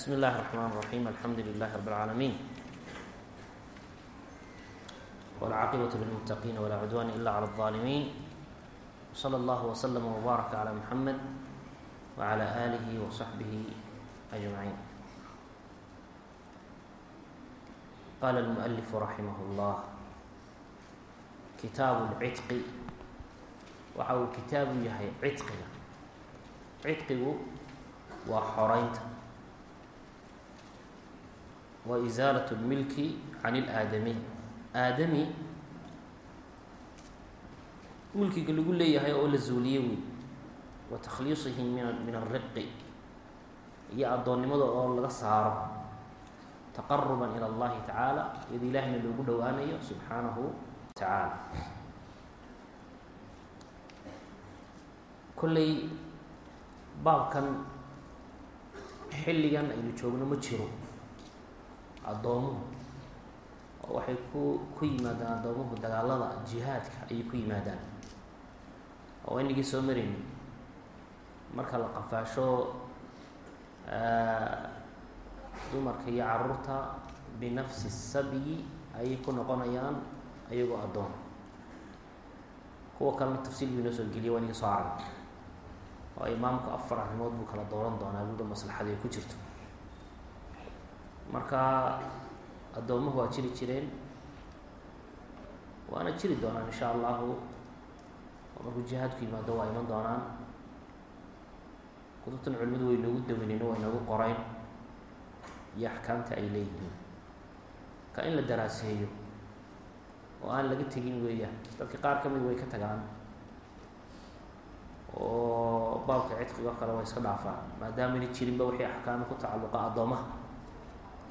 bsmi اllahi الرحmn الرaحيم alxamdu لlah رb العaalمين wاlcaaqibaة lلmتaqin wlaa cudwan ila عlى الظالمين وslى اllah وslm وbaarak عlى mحamed وعlى آlih وصaxbih أجمعين qala الmؤلف raximah اllah kitaabu اlcitqi waxa uu kitaabu yahay ciqiga ciqigu waa xoreynta wa isaalaة اlmilki can اlaadamiy aadami mulkiga lagu leeyahay oo la zuuliye wey wa takhliisihi min min alriqi iyo addoonnimada oo laga saaro taqaruba ilى اllahi tacaala iyado ilaahayna loogu dhowaanayo subxaanahu tacaala kolley baabkan xilligan aynu joogno ma jiro addoomuhu oo waxay ku ku yimaadaan addoomuhu dagaalada jihaadka ayay ku yimaadaan. Oo inagii soo marayni marka la qafaasho dumarka iyo carruurta binafsi sabyi ayay ku noqonayaan ayagoo addoon kuwa kalena tafsiil buu inoo soo geliya waa inagii soo arag oo imaamku afar arrimood buu kala dooran doonaa buuda maslaxada ay ku jirto marka addoomuhu waa jiri jireen waana jiri doonaan insha allahu. Oo markuu jihaadku yimaado waa iman doonaan. Kutubtan culimadu way noogu daweyneen way noogu qoreyn iyo axkaamta ay leeyihiin. Ka in la daraaseeyo oo aan laga tegin weeyaan dadka qaar ka mid way ka tagaan. Oo baabka cidqigo kale waa iska dhaafaan maadaama ayna jirinba wixii axkaama ku tacalluqa addoomaha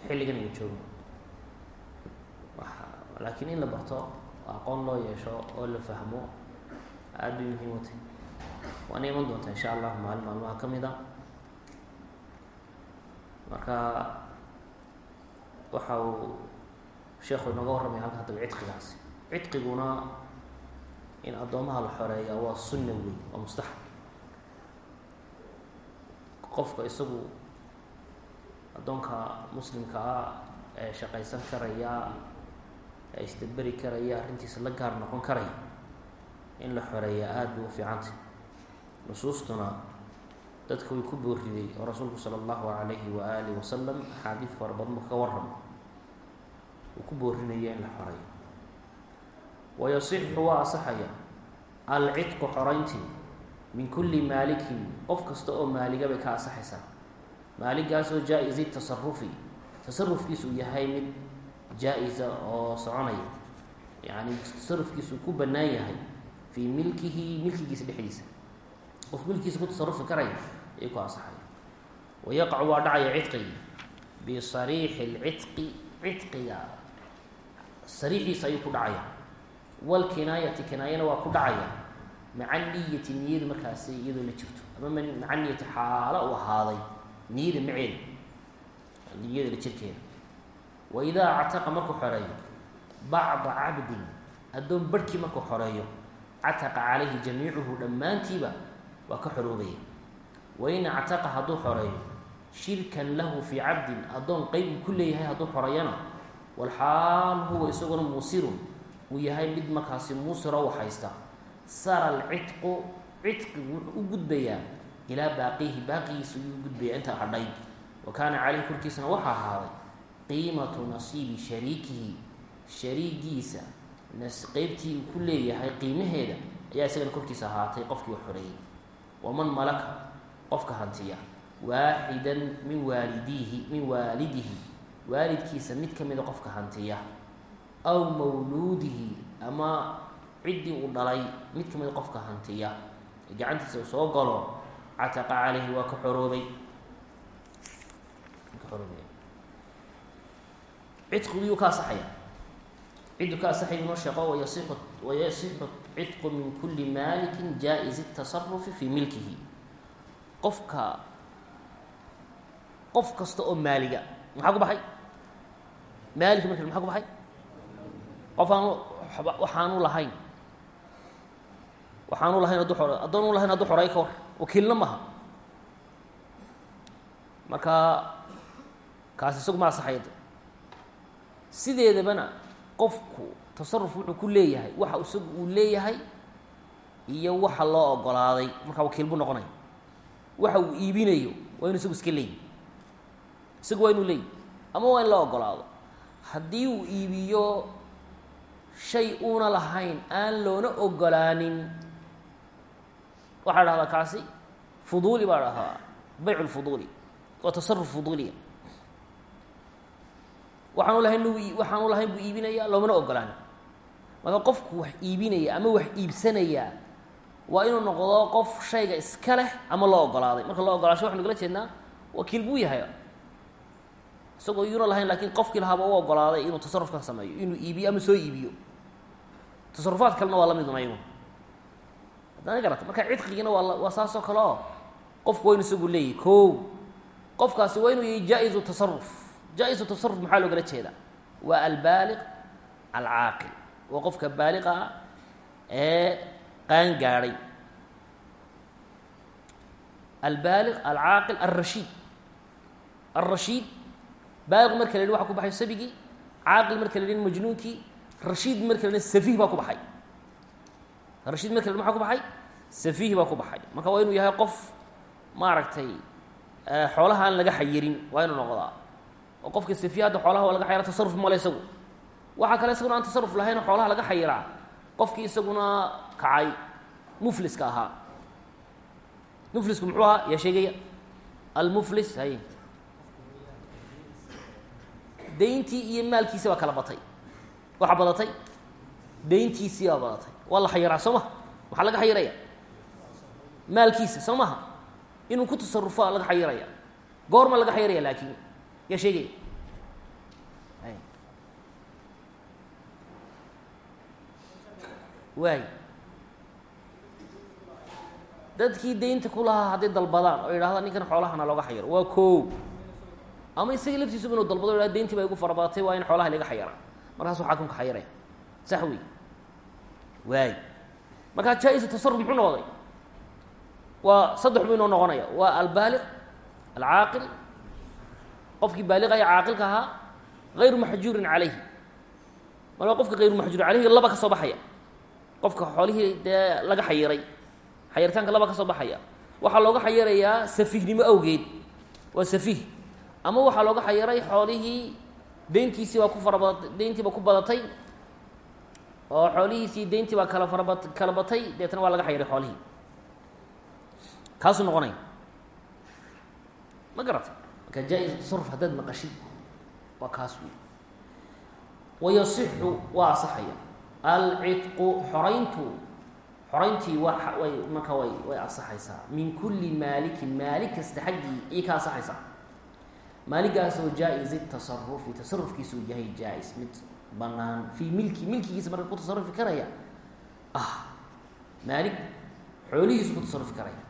xilligan ayna joogno laakiin in la barto aqoon loo yeesho oo la fahmo aada bay muhiim u tahy waana iman doontaa insha allahu maalin maalmaha ka mid a. Marka waxa uu sheekhu inooga warramaya halka haddaba cidqigaasi. Cidqiguna in addoomaha la xoreeya waa sunna wey waa mustaxab. Qofka isagu addoonka muslimka ah ee shaqaysan karaya ee isdaberi karaya arrintiisa la gaar noqon karaya in la xoreeya aada bay u fiicantay nusuustuna dadka way ku booriday oo rasuulku sala allahu alayhi wa alih wasalam axaadiid fara badan bu kaga warramo. Uu ku boorinaya in la xoreeyo. Wayasixu waa asaxaya alcidqu xoreyntii min kulli maalikin qof kasta oo maaliga bay ka asaxaysaa maaligaasoo jaa-izi tasarufi tasarufkiisu yahay mid jaa-isa oo soconaya. Yacni tasarufkiisu ku bannaan yahay fii milkihi milkigiisa dhexdiisa. Qof milkiisa ku tasarufi karaya ayay ku asaxaya wayaqacu waa dhacaya cidqigi bisariixi lcidqi cidqiga. Sariixiisa ayuu ku dhacaya. Walkinaayati kinaayana waa ku dhacaya. Maca niyati niyada markaasi iyadoo la jirto. Ama maca niyati xaalo u ahaaday niyada maceeda niyada la jirkeeda wa idaa cataqa markuu xoreeyo bacda cabdin addoon barhkii markuu xoreeyo cataqa calayhi jamiicuhu dhammaantiiba waa ka xoroobaya wain cataqa hadduu xoreeyo shirkan lahu fii cabdin addoon qeyb ku leeyahay hadduu xoreeyana walxaal huwa isaguna muusirun uu yahay mid markaasi muusiro u haysta sara alcidqu cidqigu wuxuu u gudbayaa ilaa baaqihi baaqigiisa ayuu u gudbayaa intaa hadhay wa kaana caleyhi korkiisana waxaa ahaaday qiimatu nasiibi shariikihi. Shariigiisa qeybtii uu ku leeyahay qiimaheeda ayaa isagana korkiisa ahaatay qofkii u xoreeyey waman malaka qofka hantiya. Waaxidan min waalidiihi min waalidihi. Waalidkiisa mid ka mida qofka hantiya. Aw mawluudihi ama ciddii uu dhalay mid ka mida qofka hantiya. Gacantiisa uu soo galo cataqa caleyhi waa ka xoroobay cidqigiyuu ka asaxaya cidduu ka asaxaya inoo sheeqo wayasixu wayasixu cidqu min kulli maalikin jaa-izi tasarufi fii milkihi. Qofka qof kasta oo maaliga maxaa ku baxay? Maaliki marka maxaa ku baxay? Qof aanu waxaanu lahayn. Waxaanu lahayn hadduu xore addoon u lahayn hadduu xoreey ka war wakiilna maha. Marka kaasi isagu ma asaxaya sideedabana qofku tasaruf wuxuu ku leeyahay waxa isagu uu leeyahay iyo waxa loo ogolaaday markaa wakiil buu noqonaya waxa uu iibinayo waa inu isagu iska leeyahy isagu waa inuu leeyahy ama waa in loo ogolaado haddii uu iibiyo shay uuna lahayn aan loona ogolaanin waxaa dhahdaa kaasi fuduuli baa dhahdaa bayc lfuduuli waa tasaruf fuduuliya waxaanu lahayn waxaanu lahayn buu iibinaya loomana ogolaanin marka qofku wax iibinaya ama wax iibsanaya waa inuu noqdo qof shayga iska leh ama loo ogolaaday. Marka loo ogolaasho waxanu kala jeednaa wakiil buu yahay. Isagoo yuuna lahayn laakiin qofkii lahaaba u ogolaaday inuu tasaruf ka sameeyo inuu iibiyo ama soo iibiyo. Tasarufaad kalena waa la midun ayagu haddana garata marka cidqigiina waa waa saasoo kale oo qofku waa inu isagu leeyahy ko qofkaasi waa inuu yahay jaa-izu tasaruf jaa-izu tasaruf maxaa loogala jeedaa? Waa albaaliq alcaaqil qofka baaliqa ah ee qaan gaadhay albaaliq alcaaqil alrashiid alrashiid baaliq marka la waxa ku baxay sabigii caaqil marka la yidhi majnuunkii rashiid marka la safiih baa ku baxay la yidhi maxaa ku baxay safiih baa ku baxay. Marka waa inuu yahay qof maaragtay xoolaha aan laga xayirin waa inuu noqdaa. Oo qofka safiih hadda xoolaha waa laga xayira tasaruf male isagu. Waxaa kale isaguna aan tasaruf lahayn oo xoolaha laga xayiraa qofkii isaguna kacay mufliska ahaa. Muflisku muxuu ahaa? Yaa sheegaya almuflis hay dayntii iyo maalkiisi baa kala batay. Waxaa badatay? Dayntiisii baa badatay waa la xayiraa soo maha maxaa laga xayiraya maalkiisa soo maha inuu ku tasarufo laga xayiraya goorma laga xayiraya laakiin. Yaa sheegaya waay. Dadkii daynta ku lahaa hadday dalbadaan oo yidhahda ninkan xoolahana looga xayiro. Waa koow. Ama isaga laftiisuba inuu dalbado o yhahda dayntii baa igu farabadatay waa in xoolaha laga xayira. Markaasuu xaakumka xayiraya. Sax wey waay. Markaa jaa-isa tasaruf muxuu noqday? Waa saddex buu inoo noqonaya. Waa albaaliq alcaaqil. Qofkii baaliqaya caaqilka ahaa gayru maxjuurin calayhi. Markaa qofka gayru maxjuurin calayhi laba ka soo baxaya. Qofka xoolihii dee laga xayiray xayiritaanka laba ka soo baxaya. Waxaa looga xayirayaa safiihnimo awgeed. Waa safiih. Ama waxaa looga xayiray xoolihii deyntiisii baa ku farabadatay deyntii baa ku badatay oo xoolihiisii deyntii baa kala farabat kala batay deetna waa laga xayiray xoolihii. Kaasuu noqonaya ma garatay? Marka jaa-is tasaruf haddaad maqashid waa kaas wey wayasixu waa asaxaya. Alcidqu xorayntu xorayntii wa way marka way way asaxaysaa. Min kulli maalikin maalik kasta xaggii ii ka asaxaysaa. Maaligaasoo jaa-izi tasarufi tasarufkiisuu yahay jaa-is mid banaan fii milki milkigiisa marka ku tasarufi karaya. Ah maalig xoolihiisu ku tasarufi karaya.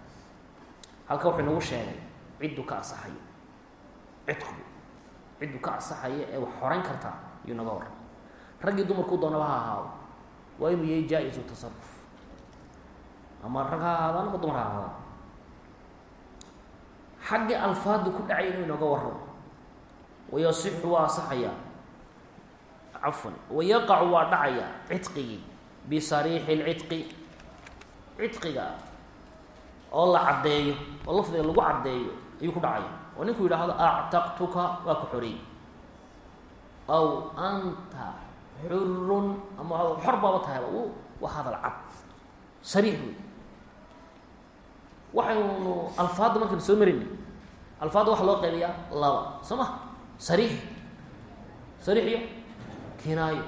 Halka wuxuu inagu sheegay cidduu ka asaxayo cidqigu cidduu ka asaxayo ee wax xorayn kartaa yuu naga warram raggii dumarkuu doonaba ha ahaado waa inuu yahay jaa-izu tasaruf ama rag ha ahaadaan ama dumar ha ahaadaan xaggii alfaadu ku dhacay inuu inooga warramo. Wayasixu waa asaxayaa cafwan wayaqacu waa dhacaya cidqigii bisariixi lcidqi cidqiga oo la caddeeyo oo lafdiga lagu caddeeyo ayuu ku dhacaya. Oo ninkuu yidhaahdo actaqtuka waa ku xoreey aw anta xurun ama xor baaba tahayba waa hadal cad sariix wey waxaynu alfaadda markaynu soo marinay alfaadda waxaa loo qaybayaa laba soo ma sariix. Sariix iyo kinaayo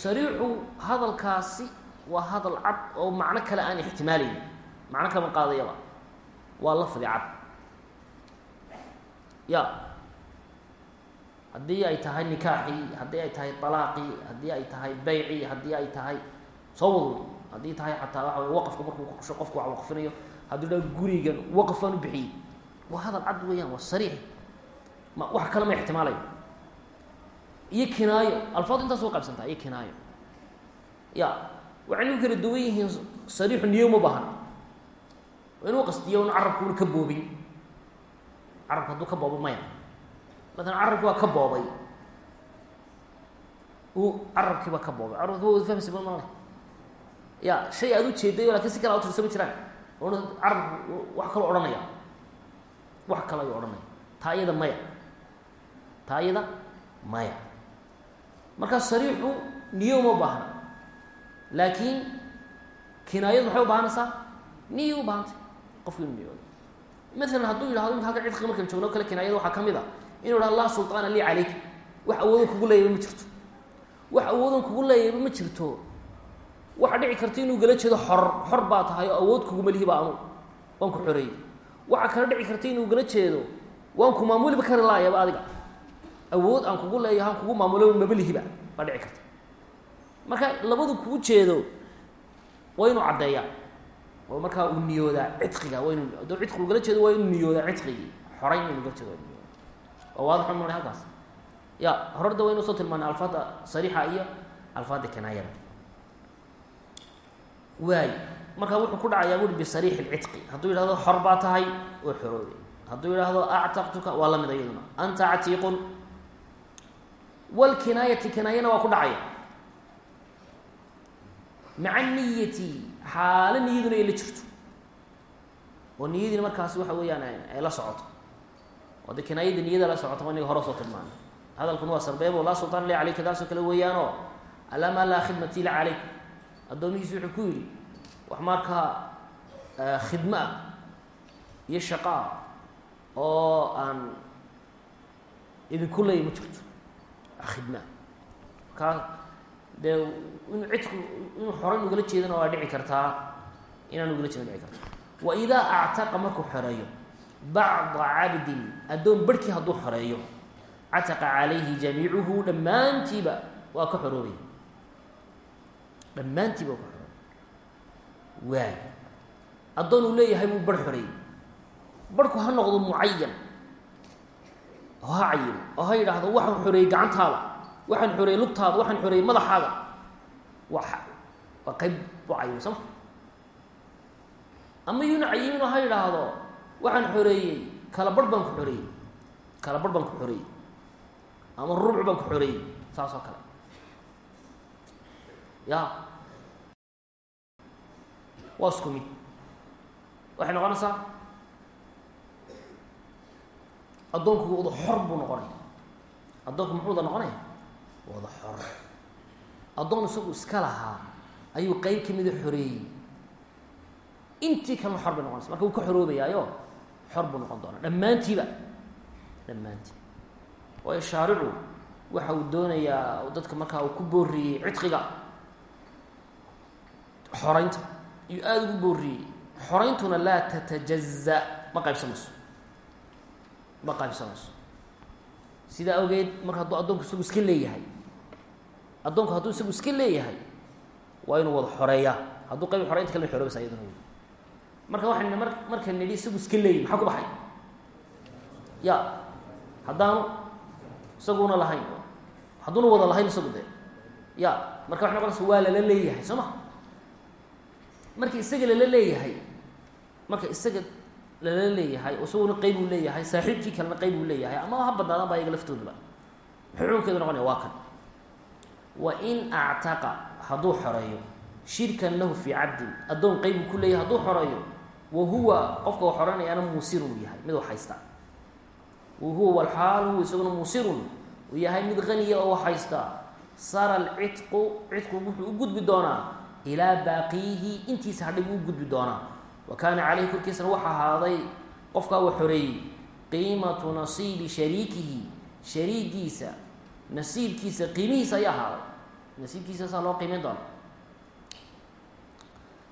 sariixu hadalkaasi waa hadal cad oo macno kale aan ixtimaalayni macno kama qaadayaba waa lafdi cad. Ya. Haddii ay tahay nikaaxii haddii ay tahay alaaqii haddii ay tahay beycii haddii ay tahay soo wado haddii tahay xataa waxa waqafka markuu kukusho qofku wax waqfinayo hadduu dha gurigan waqfaan u bixiyey waa hadal cad weeyaan waa sariix. Ma wax kale ma ixtimaalayo iyo kinaayo. Alfaadu intaas way qaybsantaa iyo kinaayo. Ya waxay nagu kala duwan yihiin sariixu niyo ma baahan waa inuu qastiyo un carabka una ka boobin carabka hadduu ka boobo maya. Maalan carabki waa ka boobay. Uu carabkiiba ka boobay. Carabki waa fahmsi ma male ya shay aada u jeeday laakiin si kale a utirsa ma jiraan. Ona carabku wax kaloo odhanaya. Wax kale ayuu odhanaya. Taa iyada maya. Taa iyada maya markaa sariixu niyo uma baahna. Laakiin kinaayadu maxay u baahanaysaa niyo u baahantay qofku inu niyoodo maalan hadduu yidhahdo imika halka cidqiga markan joogno kale kinaayada waxaa ka mid a inu yidhahdo laa sulطaana lii calayk. Wax awoodan kugu leeyaba ma jirto. Wax awoodan kugu leeyaba ma jirto. Waxaa dhici karta inuu gala jeedo xor xor baa tahay oo awood kuguma lihi ba anu waan ku xoreeyey. Waxaa kala dhici karta inuu gala jeedo waan ku maamuliba kari laayaba adiga awood aan kugu leeyaha aan kugu maamulo mabalihiba baa dhici karta. Marka labadu kugu jeedo waa inuu oo markaa uu niyoodaa cidqiga waa inu cidqi ugala jeedo waa inuu niyoodaa cidqigii. Xorayn inu gala jeedo waa niyooda. Waa waadaxun mara halkaas. Ya hororda waa inu soo tilmaanay alfaadda sariixa iyo alfaadda kinaayada waay. Marka wuxuu ku dhacayaa buri bisariixi lcidqi hadduu yidhahdo xor baa tahay oo xorooday hadduu yidhaahdo actaqtuka waa la mid iyaduna. Anta catiiqun wlkinaayati kinaayana waa ku dhacaya. Maca niyati xaalo niyaduna ay la jirto. Oo niyadiina markaasi waxa weeyaan ay la socoto. Oo de kinaayada niyada la socoto inaga hore soo tilmaanay hadalkuna waa sarbeebo laa sultaan li calayka taasoo kale weeyaanoo alamaa laa khidmati la calaykum addoomihiisi wuxuu ku yidhi wax markaa khidmo ah iyo shaqo ah oo aan idinku leey ma jirto khidma markaa dee inuu cidku inuu xoran ugala jeedana waa dhici kartaa inaan ugala jeedan dhici karta wa idaa actaqa markuu xoreeyo bacda cabdin addoon barhkii hadduu xoreeyo cataqa calayhi jamiicuhu dhammaantiiba waa ka xoroobaya dhammaantiiba waa ka xoroobay waay addoon uu leeyahay buu barh xoreeyey barhku ha noqdo mucayan oo ha cayino oo ha yidhaahdo waxaan xoreeyey gacantaada waxaan xoreeyey lugtaada waxaan xoreeyey madaxaaga waa waa qayb bu cayimo soo ma? Ama yuuna cayimin oo ha yidhaahdo waxaan xoreeyey kala barh baan ku xoreeyey kala barh baan ku xoreeyey ama rubuc baan ku xoreeyey saas oo kale. Ya. Waa isku mid. Waxay noqonaysaa addoonku wada xor buu noqonaya addoonku muxuu wada noqonaya wada xor. Addoon isagu iska lahaa ayuu qeyb kamida xoreeyey. Intii kalena xor bay noqonaysa. Marka wuu ka xoroobayaayo xor buu noqon doonaa. Dhammaantiiba dhammaantii waayo shaaricu waxa uu doonayaa dadka markaa uu ku booriyey cidqiga xoreynta iyuu aada ugu booriyey xoreyntuna laa tatajaza. Ma qaybsamayso ma qaybsamayso sidaa awgeed marka hadduu addoonku isagu iska leeyahay addoonku hadduu isagu iska leeyahay waa inuu wada xoreeyaa hadduu qayb xoreynta kalena xoroobaysa iyaduna wy marka waxayna mar marka nidhi isagu iska leeyahy maxaa ku baxay? Ya haddaanu isaguna lahayn hadduuna wada lahayn isagu dee. Ya marka waxay noqonaysa waa lala leeyahay soo ma? Marka isaga lala leeyahay marka isaga lala leeyahay isaguna qeyb uu leeyahay saaxiibkii kalena qeyb uu leeyahay ama ha badnaadaan ba ayaga laftoodaba. Xukunkeedu noqonaya waa kan. Wa in actaqa hadduu xoreeyo shirkan lahu fii cabdin addoon qeyb uu ku leeyahay hadduu xoreeyo wa huwa qofka xoreynayaana muusirun uu yahay mid haysta wa huwa walxaal huwa isaguna muusirun uu yahay mid haniya oo haysta. Sara alcidqu cidqu wuxuu u gudbi doonaa ilaa baaqiyihi intiisa hadhib u gudbi doonaa wa kaana caleyhi korkiisana waxa ahaaday qofkaa uu xoreeyey qiimatu nasiibi shariikihi shariigiisa nasiibkiisa qiimihiisa ayaa ahaaday. Nasiibkiisaasaa loo qiimeyn doona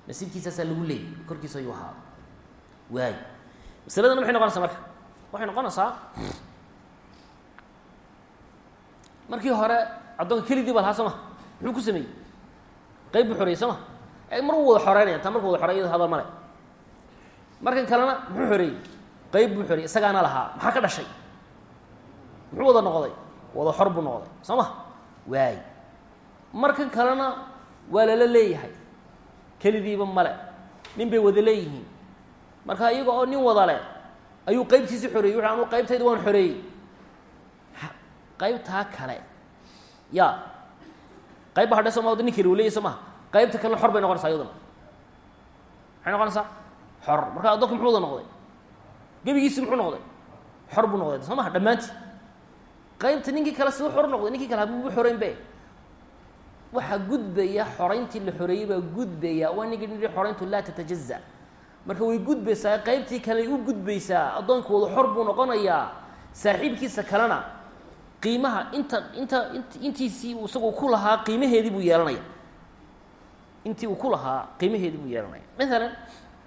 nasiibkiisaasaa lagu leeyay korkiisa ayuu ahaaday. Waay. Masaladana maxay noqonaysaa marka? Waxay noqonaysaa markii hore addoonka keligii ba lahaa soo ma muxuu ku sameeyey? Qayb buu xoreeyey soo ma? Mar wada xoreynaya taa markuu wada xoreeya hadal male markan kalena muxuu xoreeyey qayb buu xoreeyey isagaana lahaa maxaa ka dhashay? Muxuu wada noqday? Wada xor noqday soo ma? Waay. Markan kalena waa lala leeyahay. Kelidiiba male nin bay wada leeyihiin. Marka iyaga oo nin wada le ayuu qaybtiisi xoreeyey wuxu anu qaybtayda waan xoreeyey qaybtaa kale. Ya qayb ba hadhe soo ma ninki u leyay soo qaybta kalena xor bay noqonaysaa iyaduna. Maxay noqonaysaa xor. Marka addoonka muxuu wada noqday? Gebigiisi muxuu noqday? Xor buu noqday. Soo maha qaybta ninkii kale siduu xor noqday ninkii kale habuubu xoreyn be waxaa gudbaya xorayntii la xoreeyey baa gudbaya waa ninki nihi xorayntu laa tatajaza. Marka way gudbaysaa qaybtii kale u gudbaysaa addoonku wada xor buu noqonayaa. Saaxiibkiisa kalena qiimaha inta inta intiisii isagu ku lahaa qiimaheedii buu yeelanaya. Intii uu ku lahaa qiimaheedii buu yeelanaya. Maalan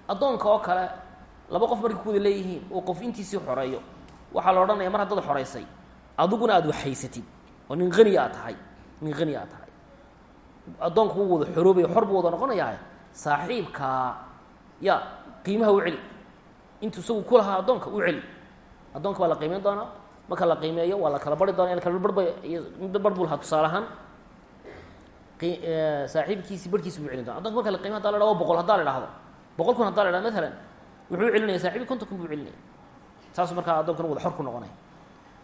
addoonka oo kale laba qof markay ku wada leeyihiin oo qof intiisii xoreeyo waxaa la odhanaya mar haddaad xoreysay adiguna aada waxhaysatid oo nin hani aad tahay nin hani aad tahay. Addoonku wuu wada xoroobaya xor buu wada noqonayaa saaxiibkaa ya qiimaha u celi. Intuu isagu ku lahaa addoonka u celi. Addoonka baa la qiimeyn doonaa. Marka la qiimeeyo waa la kala bari doona kala barba mid bar buu lahaa tusaale ahaan. Saaxiibkiisi barkiisi buu celin doona adonka marka la qimey hada la hahdo boqol haddaa la dhahdo boqol kun haddaa la dhahdo maalan wuxuu celinaya saxibi konton kun buu celinaya. Saas markaa addoonkana wada xor ku noqonaya.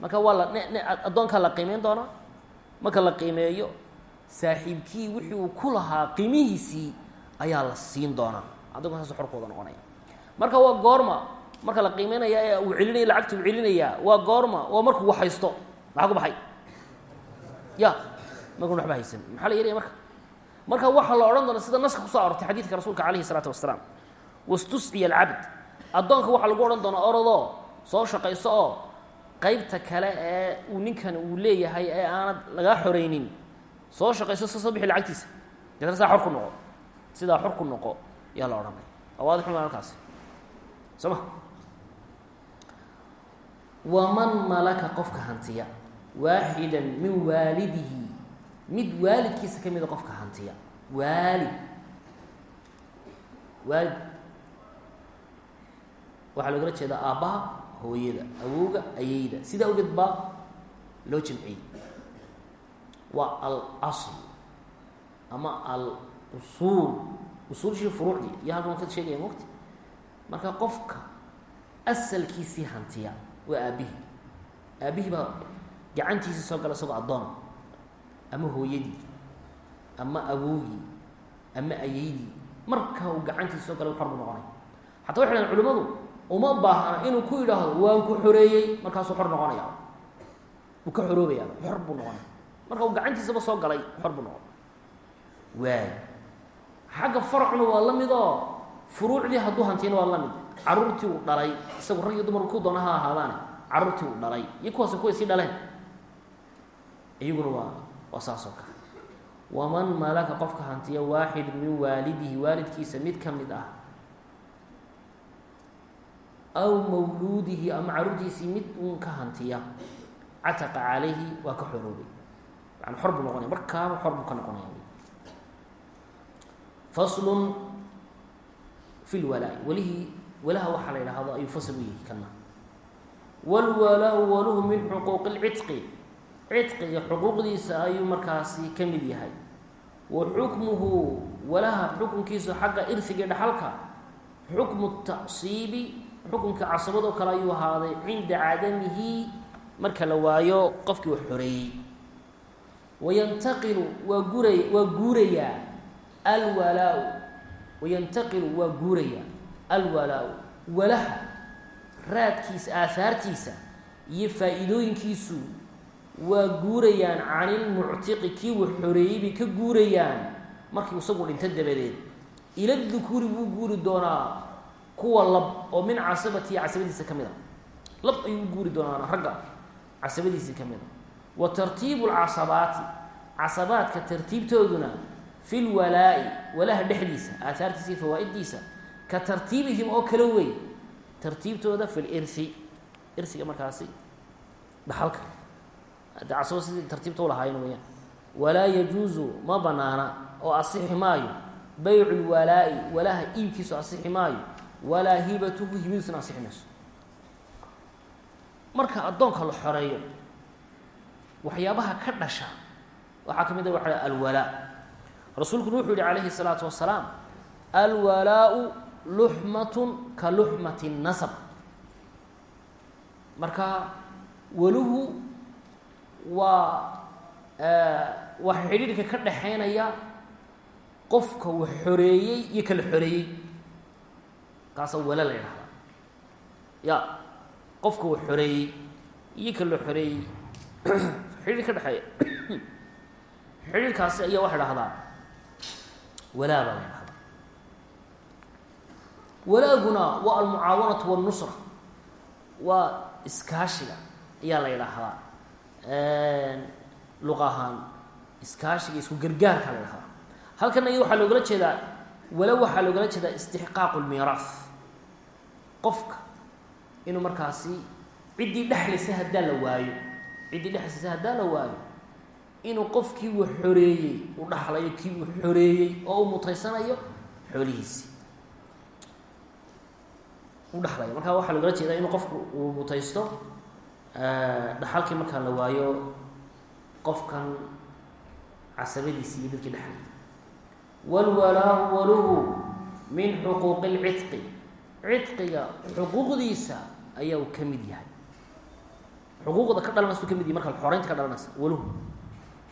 Marka waa la la qiimeyn doonaa marka la qiimeeyo saaxiibkii wixii uu ku lahaa qiimihiisii ayaa la siin doonaa addoonka saas xor ku noqonaya. Marka waa goorma marka la qiimeynaya ee uu celinaya lacagta uu celinayaa waa goorma waa markuu wax haysto maxaa ku baxay. Ya markun waxba haysan maxaa la yeelaya marka? Marka waxaa la odhan doona sida naska ku soo arortay xadiidka rasuulka calayhi isalaatu wasalaam wastusciya alcabd addoonka waxaa lagu odhan doonaa orodoo soo shaqayso oo qeybta kale ee uu ninkan uu leeyahay ee aanad lagaa xoreynin soo shaqayso sa soo lacagtiisa. Deetna saa xor ku noqo. Sidaa xor ku noqo yaa la odhanaya awaadi xuma halkaasi soo ma. Waman malaka qofka hantiya waaxida min waalidihi. Mid waalidkiisa ka mida qofka hantiya. Waalid. Waalid waxaa loogala jeedaa aabbaha hooyada awowga ayeyda sidaa ogeed baa loo jamciyey waa al asl ama al usuul usuulshii furuucdii iyo halkan ka sheegaya mogti marka qofka asalkiisii hantiya waa aabbihii aabbihii baa gacantiisii soo gala isagoo addoona ama hooyadii ama awowgii ama ayeydii marka uu gacantiisa soo galay xor buu noqonay. Xataa waxay dhahan culimmadu uma baahna inuu ku yidhaahdo waan ku xoreeyey markaasuu xor noqonaya. Uu ka xoroobaya xor buu noqonaya marka uu gacantiisaba soo galay xor buu noqon waay. Xagga farcuna waa la mid oo furuucdii hadduu hantiyana waa la mid. Caruurtii uu dhalay isagu rag iyo dumar ku doona ha ahaadaane caruurtii uu dhalay. Iyo kuwaas kuway sii dhaleen. Iyaguna waa waa saas kale. Waman malaka qofka hantiya waaxid min waalidihi waalidkiisa mid ka mid ah aw mawluudihi ama caruurtiisii mid uun ka hantiya. Cataqa calayhi waa ka xoroobay yani xor noqonaya markaaba xor ka noqonaya. Faslun fi lwalaa welihii walaha waxaa la yidhaahdo ayuu fasl u yihi kana. Wlwalaa-u waluhu min xuquuqi lcitqi cidqiga xuquuqdiisa ayuu markaasi ka mid yahay. Wa xukmuhu walaha xukunkiisu xagga irhiga dhaxalka xukmu tacsiibi xukunka casabadoo kale ayuu ahaaday cinda cadamihi marka la waayo qofkii wax xoreeyey wayantaqilu waa guray waa guurayaa. Alwalaa-u wayantaqilu waa guurayaa. Alwalaa-u walaha raadkiisa aahaartiisa iyo faa-iidooyinkiisu waa guurayaan canilmuctiqi kii wax xoreeyey bay ka guurayaan. Markii isagu dhinto dabadeed. Ila dukuuri wuu guuri doonaa kuwa lab oo min casabatihi casabadiisa ka mid a lab ayuu u guuri doonaa ragga casabadiisii ka mid a wa tartiibu lcasabaati casabaadka tartiibtooduna fi lwalaa-i walaha dhexdiisa aahaartiisa iyo fawaa-iddiisa ka tartiibihim oo kale wey tartiibtooda fi lirhi irhiga markaasi dhaxalka. Hadde casabo sidii tartiibta ulahaayeen weyaan walaa yajuusu ma banaana oo asixi maayo. Baycu lwalaa-i walaha iibkiisu asixi maayo walaa hibatuhu hibadiisuna asixi mayso marka addoonka la xoreeyo waxyaabaha ka dhasha waxaa ka mid a waxa alwalaa. Rasuulkuna wuxuu yihi calayhi الsalaatu wasalaam alwalaa-u luxmatun ka luxmati nasab. Marka waluhu waa waa xidhiidhka ka dhaxaynaya qofka wax xoreeyey iyo kala xoreeyey kaasa wala la yidhahdaa ya qofka wax xoreeyey iyo kala xoreeyey xidhiidh ka dhexeeya. Xidhiidhkaasi ayaa waxa dhahdaa walaa baa la ydhahdaa walaaguna waa almucaawanatu wاlnusra waa iskaashiga ayaa la yidhaahdaa. Luqa ahaan iskaashiga isku gargaarka la ydhahdaa halkana iya waxaa loogala jeedaa wala waxaa loogala jeedaa istixqaaqu lmiiraas qofka inuu markaasi ciddii dhexlaysa haddaa la waayo ciddii dhexlaysa haddaa la waayo inuu qofkii uu xoreeyey u dhaxlayo kii uu xoreeyey oo uu mutaysanayo xoolihiisi. U dhaxlayo. Markaa waxaa loogala jeedaa inuu qofku uu mutaysto dhaxalkii markaa la waayo qofkan casabadiisi iyo dadkii dhexlay wاlwalaahu waluhu min xuquuqi اlcitqi citqiga xuquuqdiisa ayaa uu ka mid yahay xuquuqda ka dhalanaysa u ka mid yahay marka xoreynta ka dhalanaysa waluhu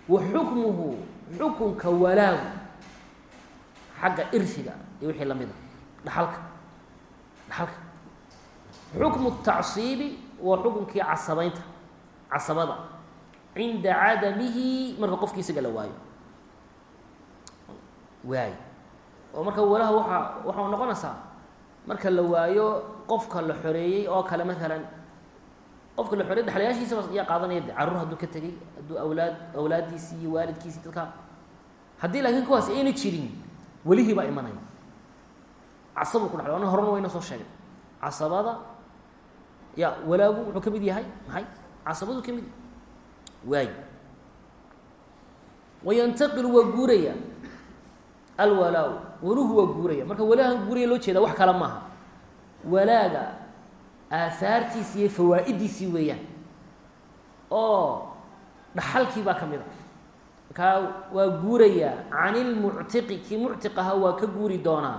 wa xukmuhu xukunka walaagu xagga irsiga iyo wixii lamida dhaxalka dhaxalka xukmu tacsiibi waa xukunkii casabeynta casabada cinda cadamihi marka qofkii la waayo waay. oo marka walaha waaa waxaa noqonaysaa marka la waayo qofka la xoreeyey oo kale maalan qofka la xoreeyey dhexlayaashiisaba yaa qaadanaya de carruur hadduu ka tegey hadduu awlaad awlaaddiisii iyo waalidkiisii dadka haddii laakiin kuwaas ayna jirin welihii baa imanaya. Casabuu ku dhexlay ana horena wayna soo sheegay. Casabada ya walaagu wuxuu ka mid yahay maxay? Casabadu ka mid waay. Wayantaqilu waa guuraya alwalaa waluhu waa guuraya. Marka walaahan guuraya loo jeeda wax kale maaha. Walaaga aahaartiisi iyo fawaa-iddiisii weeyaan. Oo dhaxalkii baa ka mid a. Markaa waa guurayaa can ilmuctiqi kii muctiq ahaa waa ka guuri doonaa.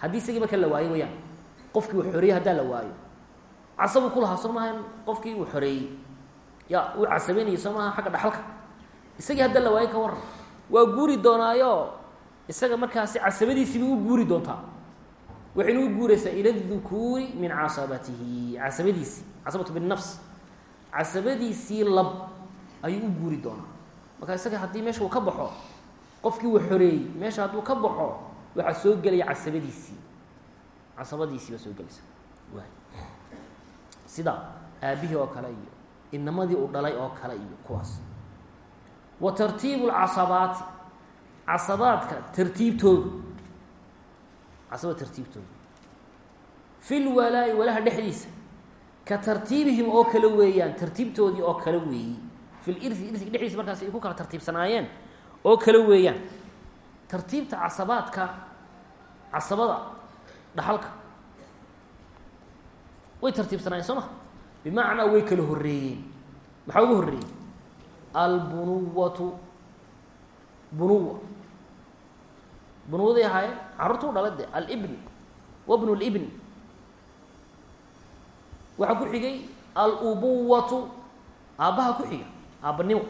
Haddii isagii marka la waayo weyaan qofkii uu xoreeyey haddaa la waayo. Casabuu ku lahaa soo maaha qofkii uu xoreeyey ya uu casabeynayay soo maaha xagga dhaxalka. Isagii hadda la waayo ka waran waa guuri doonaayo isaga markaasi casabadiisiiba u guuri doontaa. Waxayna u guuraysaa ila dukuuri min casabatihi. Casabadiisii casabatu binafs casabadiisii lab ayuu u guuri doonaa. Marka isaga haddii meesha uu ka baxo qofkii uu xoreeyey meesha hadduu ka baxo waxaa soo gelaya casabadiisii. Casabadiisii baa soo gelaysa. Waay sida aabihii oo kale iyo inamadii uu dhalay oo kale iyo kuwaas. Wa tartiibu lcasabaati casabaadka tartiibtoodu casabada tartiibtooda fi lwalaa-i walaha dhexdiisa ka tartiibihim oo kale weeyaan tartiibtoodii oo kale weeyi fi lirsi irsiga dhexdiisa markaas ay ku kala tartiibsanaayeen oo kale weeyaan tartiibta casabaadka casabada dhaxalka way tartiibsanaayeen soo ma bimacnaa way kala horreeyeen maxaa ugu horreeyey albunuwatu bunuwa bunuwaday ahaayeen carruurta u dhala de alibn wabnu libn waxaa ku xigay alubuwatu aabbaha ku xiga aabbanimo.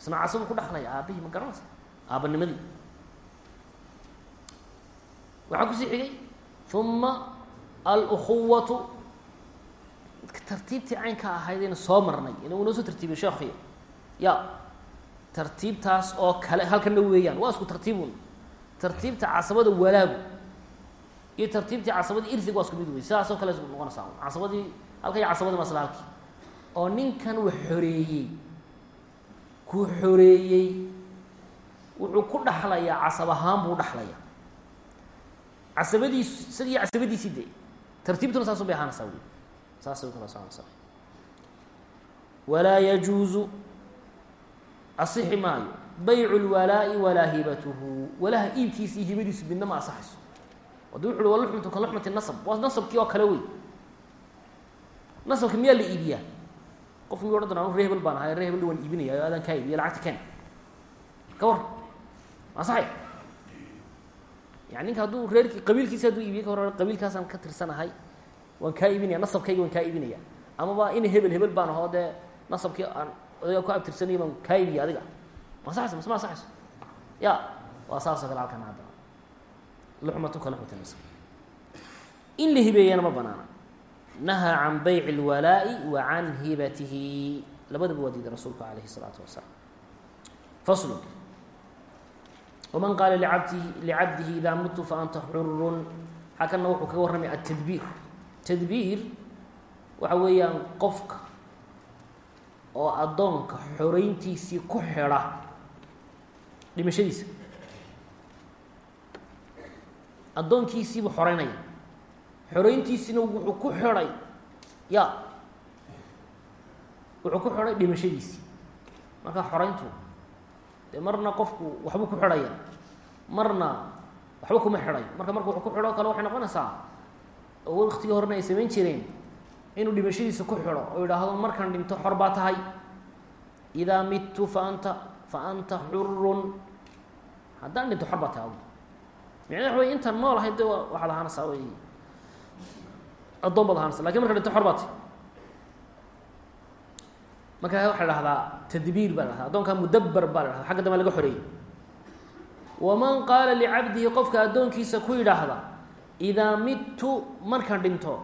Isna casabu ku dhaxlaya aabbihii ma garanaysa aabbanimadii waxaa ku sii xigay uma alukhuwatu tartiibtii caynka ahayd aynu soo marnay ina uu noo soo tartiibiyo sheekhiyo ya tartiibtaas oo kale halkana weeyaan waa isku tartiibun tartiibta casabada walaagu iyo tartiibtii casabada irsiga waa isku mid wey sidaasoo kale noqonaysaa. Casabadii halka iyo casabadii halkii. Oo ninkan wax xoreeyey ku xoreeyey wuxuu ku dhaxlayaa casab ahaan buu dhaxlaya casabadiis isagii casabadiisii de tartiibtuna saasun bay ahaanaysaa wey saasay u kala walaa yajuuzu asixi maayo baycu lwalaa'i walaa hibatuhu walaha iibkiisa iyo hibadiisu midna ma asaxayso haddi wuxu uhi waluxmatu ka nasab. Waa nasabkii oo kale wey nasabka miyaa la iibiyaa? Qof mi odhan doona anu baan ahay ree waan iibinaya adaan kaa iibiya lacagta ken ka war ma asaxay yani ninka hadduu reerkii qabiilkiisa hadduu iibiye ka hor qabiilkaasaan ka tirsanahay waan kaa iibinaya nasabkayga waan kaa iibinaya. Amaba in hebel hebel baan ahoo dee nasabkii aan ku abtirsanaya baan kaaybiya adiga ma asaxaysa mase ma asaxayso ya waa saasoo kale halkan hadda luxmatuka luxmat lmasr in la hibeeyana ma banaana nahaa can bayci اlwalaa'i wa can hibatihi labadaba waa diiday rasuulku alayhi الsalaatu wasalaam faslu waman qaala liabdihi licabdihi idaa mutu faanta xurun xakanna wuxuu kaga warramaya atadbiir tadbiir waxa weeyaan qofka oo addoonka xoreyntiisii ku xidha dhimashadiisa. Addoonkiisiibuu xoreynaya xoreyntiisiina wuxuu ku xidhay ya wuxuu ku xidhay dhimashadiisii marka xoreyntu dee marna qofku waxbuu ku xidhaya marna waxba kuma xidhay marka marka wuxuu ku xidho kale waxay noqonaysaa waktigii horena ay samayn jireen. Inuu dhimashadiisa ku xidho oo yidhaahdo markaan dhinto xor baa tahay idaa midtu fa anta fa anta xurun haddaan dhinto xor baa tahay adu micnaha waxa wey intaan nool ahayd de waxaad ahaanaysaa wey addoon baad ahaanaysa laakiin markaan dhinto xor baa tahay marka waxaa la dhahdaa tadbiir baa la dhahda addoonkaa mudaber baa la dhahda xagga dambe laga xoreeyey waman qaala licabdihi qofka addoonkiisa ku yidhaahda idaa midtu markaan dhinto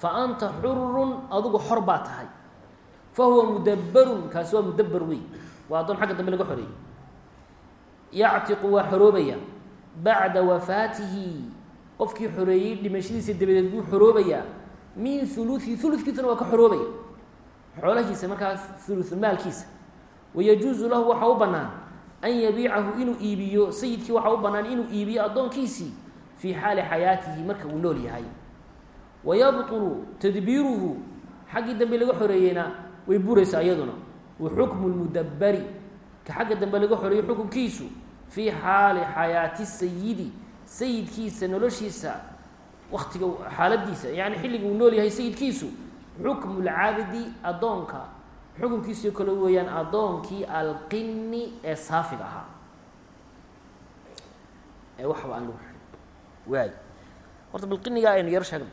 fa anta xurun adugu xor tahay. Fa huwa mudaberun kaasi waa mudaber wey waa addoon xagga dambe laga xoreeyey yactiqu waa xoroobaya. Bacda wafaatihi. Qofkii xoreeyey dhimashadiisa dabadeed buu xoroobayaa min huluihi ulukiisana waa ka xoroobaya. Xoolahiisa markaas ulu maalkiisa. Wayajuuzu lahu waxaa u bannaan an yabiicahu inuu iibiyo sayidkii waxaa u bannaan inuu iibiyo addoonkiisii fii xaali xayaatihi marka uu nool yahay. Wayabtulu tadbiiruhu xaggii dambe laga xoreeyeyna way buraysaa iyaduna. Wa xukmu lmudabari ka xagga dambe laga xoreeyey xukunkiisu fii xaali xayaati sayidi sayidkiisa noloshiisa waktiga xaaladiisa. Yani xilliga uu nool yahay sayidkiisu xukmu lcabdi addoonka. Xukunkiisio kale weeyaan addoonkii alqini ee saafiga ahaa. Ee waxba aan lagu xirin waay. Horta balqinigaa aynu yaro sheegno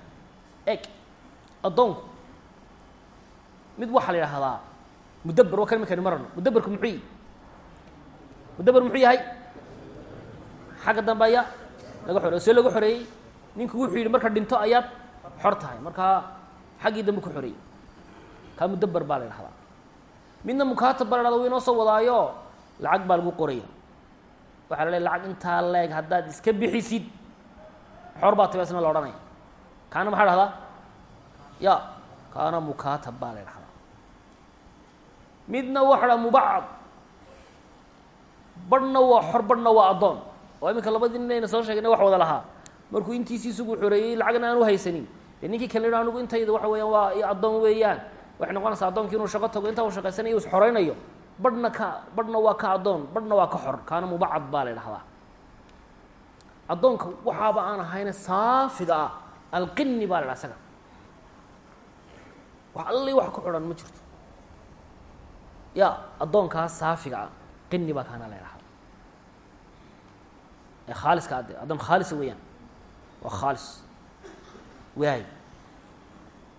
eg addoonku mid waxaa la yidhaahdaa mudaber waa kan imankaynu marano. Mudaberku muxuu mudaber muxuu yahay xagga dambe ayaa laga xoreey see laga xoreeyey ninku wuxuu yidhi marka dhinto ayaad xor tahay markaa xaggii dambe ku xoreeyey kaa mudaber baa la ydhahdaa midna mukaatab baa la hahda wa inoo soo wadaayo lacag baa lagu qoraya waxaa la leey lacag intaa leeg haddaad iska bixisid xor baa tabeesna la odhanaya. Kaana maxaa dhahdaa ya kaana mukaatab baa la ydhahdaa midna waxa dhaa mubacad badhna waa xor badhna waa addoon oo iminka labadii nin ayna soo sheegna wax wada lahaa. Markuu intiisii isugu xoreeyey lacagna aan u haysanin ninkii kale yidha anigu intayda waxa weeyaan waa addoon weeyaan. Waxay noqonaysaa addoonkii inuu shaqo tago intaa uu shaqaysanayo is xoreynayo badhna ka badhna waa ka addoon badhna waa ka xor kaana mubacad baa la ydhahdaa addoonka waxaaba aan ahayna saafiga ah alqini baa la dhaha isaga. Wax alli wax ku xidhan ma jirto. Ya addoonkaas saafiga ah qini baa kaana la ydhahdaa ee khaaliska adde addoon khaalisa weeyaan waa khaalis. Waay.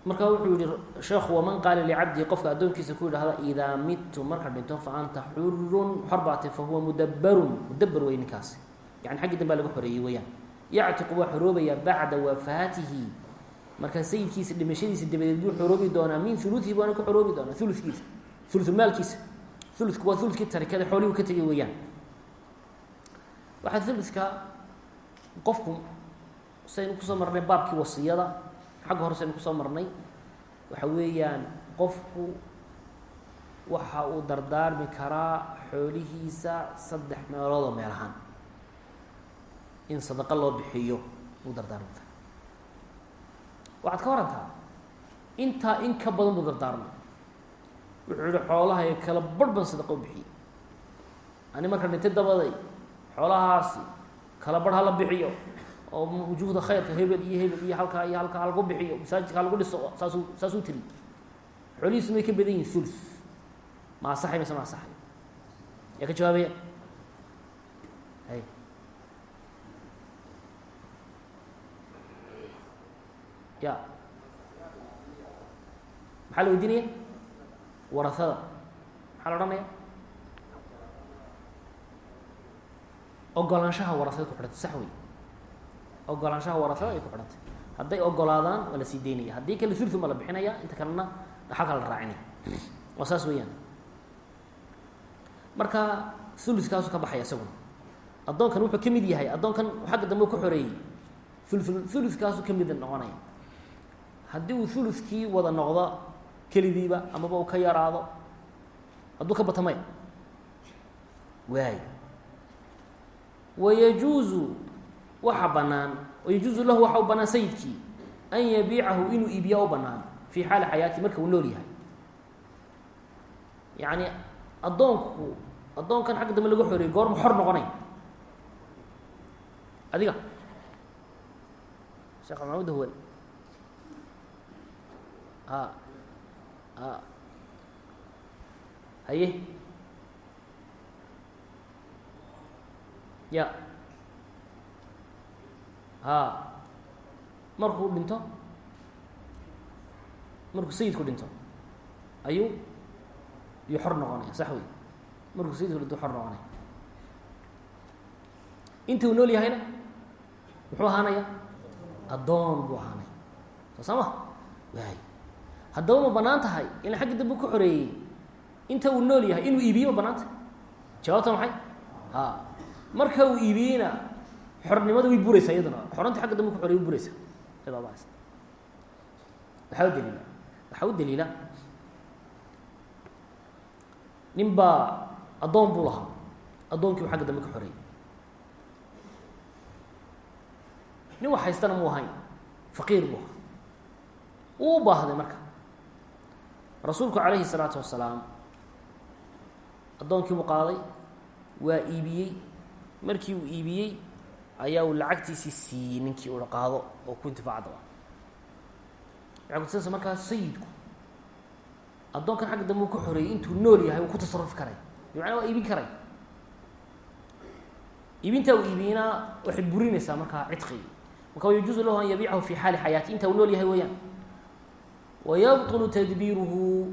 Marka wuxuu yihi sheekhu waman qaala licabdihi qofka addoonkiisa ku yidhahda idaa midtu marka dhinto fa anta xurun xor fa huwa mudaberun mudaber wey ninkaasi yani xaggii dambaa laga xoreeyey weeyaan. Yactiqu waa xoroobayaa bacda wafaatihi. Marka sayidkiisa dhimashadiisa dabadeed buu xoroobi doonaa. Min uluihi baana ka xoroobi doonaa ulukiisa ulu waa uludkii tarikada xoolihuu ka tegay weeyaan waxaa uludka qofku saynu ku soo marnay baabkii wasiyada. Xagga hore saynu ku soo marnay. Waxa weeyaan qofku waxa uu dardaarmi karaa xoolihiisa saddex meeloodoo meel ahaan. In sadaqo loo bixiyo uu dardaarmi karaa. Waxaad ka warantaa intaa in ka badan buu dardaarmay wuxuu yihi xoolahay kala barh ban sadaqo u bixiyey. Ani marka dhintay dabaday xoolahaasi kala barh hala bixiyo oo wujuuhda khayrka hebel iyo hebel iyo halkaa iyo halkaa halagu bixiyo masaajidka halagu dhiso saasuu saasuu tiri. Xoolihiisu may ka badan yihiin sulus ma asaxay mise ma asaxay yaa ka jawaabaya hay ya. Maxaa la weydiinaya warasada maxaa la odhanaya ogolaanshaha warasada ku xidhantay sax wey ogolaanshaha warasada ay ku xidhantay hadday ogolaadaan waa la sii daynaya. Haddii kale sultu ma la bixinaya inta kalena dhaxalka la raacinaya waa saas weeyaan. Marka uluskaasu ka baxaya isaguna. Addoonkan wuxuu ka mid yahay addoonkan xagga dambe ku xoreeyey. Ul uluskaasu ka mid noqonaya. Haddii uu uluskii wada noqdo kelidiiba amaba uu ka yaraado hadduu ka bata maya waay wayajuuzu waxa banaan wayajuuzu lahu waxa u banaan sayidkii an yabiicahu inuu iibiya u banaan fii xaali xayaati marka uu nool yahay. Yacni addoonku addoonkan xagga dambe lagu xoreeyey goorma xor noqonay adiga. Sheekh ya. Ha. Markuu dhinto? Markuu sayidku dhinto? Ayuu yuu xor noqonaya sax wey markuu sayidku dhinto xor noqonaya. Intii uu nool yahayna muxuu ahaanaya? Addoon buu ahaanaya. Soo sama waay haddaba ma bannaan tahay ila xagga dambe ku xoreeyey. Inta uu nool yahay inuu iibiye ma jawaabta maxay? Ha marka uu iibiyeyna xornimada way bureysaa iyaduna. Xoranta xagga dambe ku xoreey way bureysaa idaadaas waxaa u daliila. Waxaa u daliila. Nin baa addoon buu lahaa. Addoonkii u xagga dambe ka xoreeyey nin wax haystana muu ahayn faqiir buu ahaa. Wuu u baahday marka. Rasuulku calayhi الsalaatu wasalaam addoonkii buu qaaday waa iibiyey markii uu iibiyey ayaa uu lacagtiisii siiyey ninkii ula qaado oo ku intifaacdaba waxay kutusaysa markaa sayidku addoonkan xagga dambe uu ku xoreeyey intuu nool yahay uu ku tasarufi karay. Bimacnaa waa iibin karay. Iibintaa uu iibiyeyna waxay burinaysaa markaa cidqigi marka yajuuzu lahu an yabiicahu fi xaali xayaati. Inta uu nool yahay weeyaan. Wayabطulu tadbiiruhu.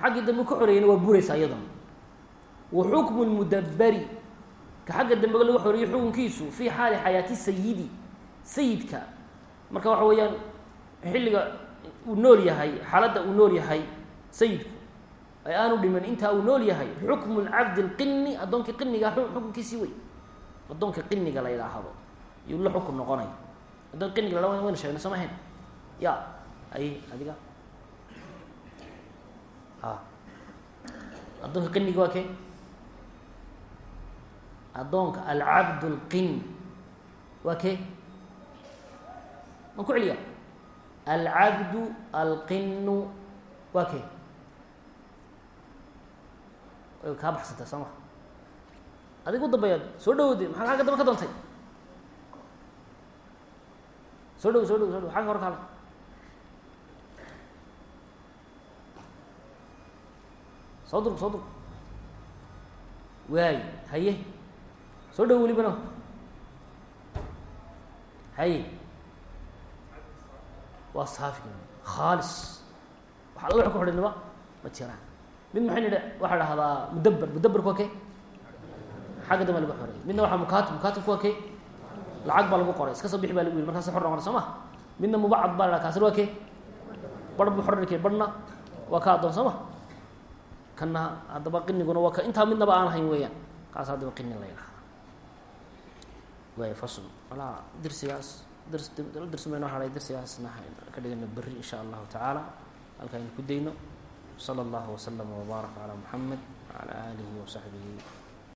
Xaggii dambe ku xoreeyeyna waa buraysaa iyadana wa xukmu lmudaberi ka xagga dambe lagu xoreeyey xukunkiisu fii xaali xayaati sayidi sayidka. Marka waxa weeyaan xilliga uu nool yahay xaaladda uu nool yahay sayidku ay aanu dhiman intaa uu nool yahay xukmu lcabdi lqini addoonkii qiniga xukunkiisii wey addoonka qiniga la yidhaahdo yuu la xukun noqonaya addoon qiniga la wayna sheegna soo ya ay adiga. Addoonka qiniga waa kee addoonka alcabd اlqin waa kee? Maan ku celiya alcabdu alqinu waa kee? Way kaa baxsantay soo ma? Adiga u dambeeyaad soo dhawode maxaa xagga dambe ka doontay? Soo dhawo soo dhawo so dhawo xagga hor kaale. Soo durg soo durg waay haye soo dhawo welibana haye waa saafiga khaalis wax alla waxa ku xidhanima ma jiraan mid maxay nidha waxaa dhahdaa mudaber mudaberku waa kee xagga dambe lagu xoreeyay midna waxaa mukaatib mukaatibku waa kee lacag baa lagu qoray iska soo bixi baa lagu yiri markaas xor noqona soo ma midna mubacad baa la dhaha kaasina waa kee bar buu xor dhikay barhna waa ka addoon soo ma kana haddaba qiniguna waa ka intaa midnaba aan hayn weeyaan kaas haddaba qini la yidhahda waay fasl walaa dersigaas ders dersi maynoo haray dersigaasna ka dhigana berri in sha allahu tacaala halka aynu ku dayno slى اllah وslm وbaarak عlى mحamed وعlى آlihi وصaxbihi